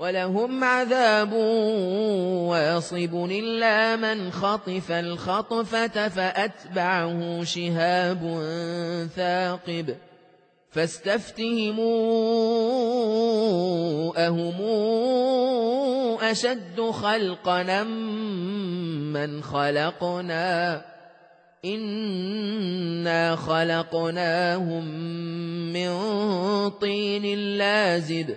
ولهم عذاب واصب إلا من خطف الخطفة فأتبعه شهاب ثاقب فاستفتهموا أهم أشد خلقنا من خلقنا إنا خلقناهم من طين لازب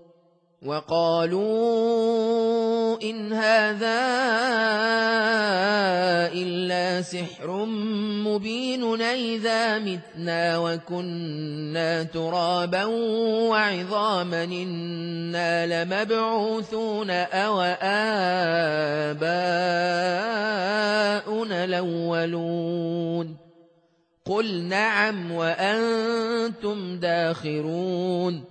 وقالوا إن هذا إلا سحر مبين إذا متنا وكنا ترابا وعظاما إنا لمبعوثون أو آباؤنا الأولون. قل نعم وأنتم داخرون.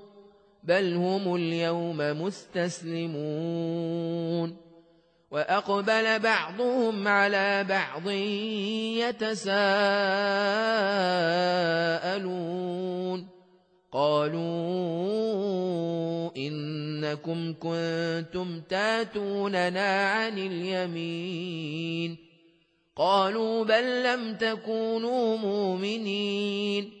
بل هم اليوم مستسلمون وأقبل بعضهم على بعض يتساءلون قالوا إنكم كنتم تاتوننا عن اليمين قالوا بل لم تكونوا مؤمنين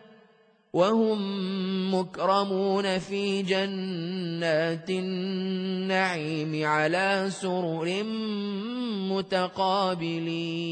وهم مكرمون في جنات النعيم على سرر متقابلين.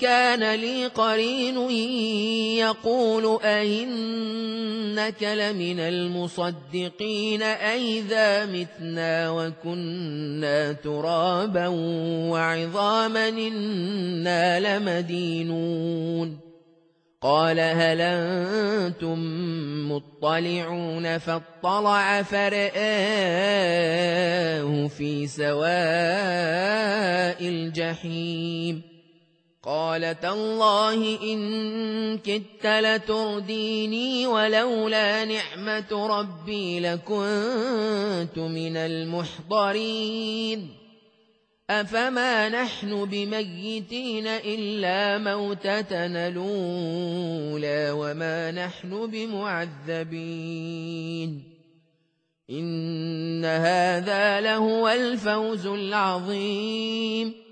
كان لي قرين يقول أئنك لمن المصدقين أئذا متنا وكنا ترابا وعظاما إنا لمدينون قال هل أنتم مطلعون فاطلع فرآه في سواء الجحيم قال تالله إن كدت لترديني ولولا نعمة ربي لكنت من المحضرين. أفما نحن بميتين إلا موتتنا الأولى وما نحن بمعذبين. إن هذا لهو الفوز العظيم.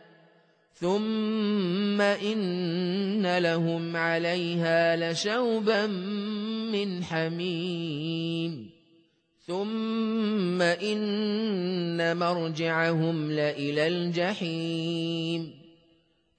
ثم إن لهم عليها لشوبا من حميم ثم إن مرجعهم لإلى الجحيم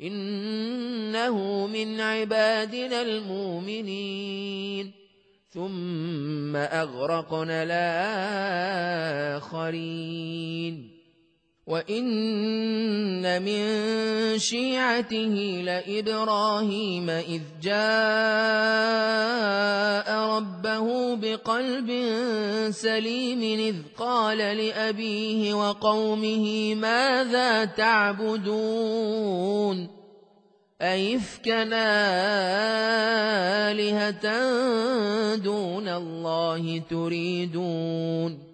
إنه من عبادنا المؤمنين. ثم أغرقنا الآخرين. وإن من شيعته لإبراهيم إذ جاء ربه بقلب سليم إذ قال لأبيه وقومه ماذا تعبدون أئفكا آلهة دون الله تريدون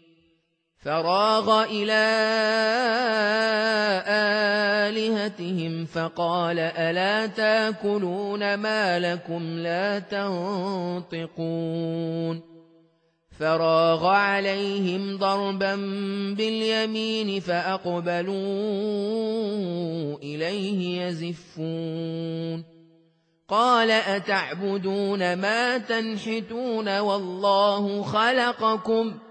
فراغ إلى آلهتهم فقال ألا تأكلون ما لكم لا تنطقون فراغ عليهم ضربا باليمين فأقبلوا إليه يزفون قال أتعبدون ما تنحتون والله خلقكم ۖ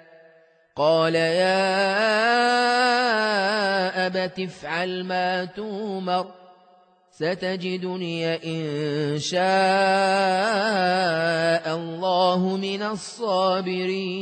قال يا أبت افعل ما تومر ستجدني إن شاء الله من الصابرين.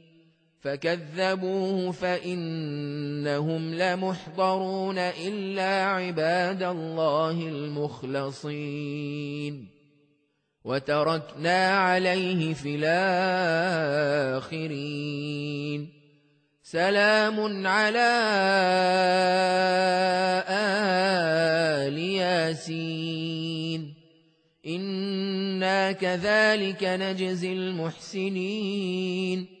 فكذبوه فإنهم لمحضرون إلا عباد الله المخلصين. وتركنا عليه في الآخرين. سلام على آل ياسين. إنا كذلك نجزي المحسنين.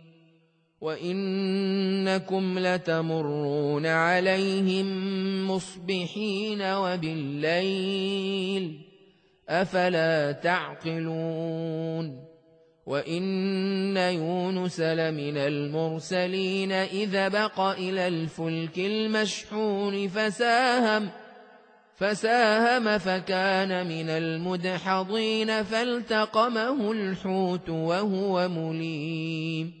وإنكم لتمرون عليهم مصبحين وبالليل أفلا تعقلون وإن يونس لمن المرسلين إذا بق إلى الفلك المشحون فساهم فساهم فكان من المدحضين فالتقمه الحوت وهو مليم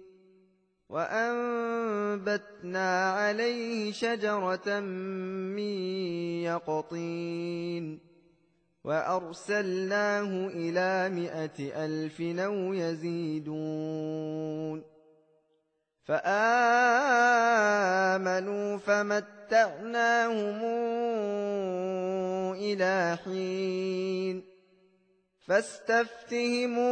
وأنبتنا عليه شجرة من يقطين وأرسلناه إلى مائة ألف أو يزيدون فآمنوا فمتعناهم إلى حين فاستفتهموا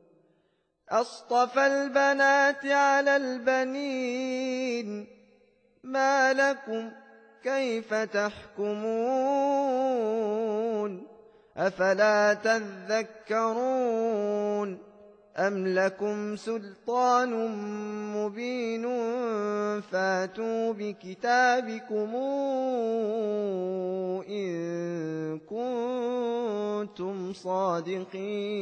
أصطفى البنات على البنين ما لكم كيف تحكمون أفلا تذكرون أم لكم سلطان مبين فاتوا بكتابكم إن كنتم صادقين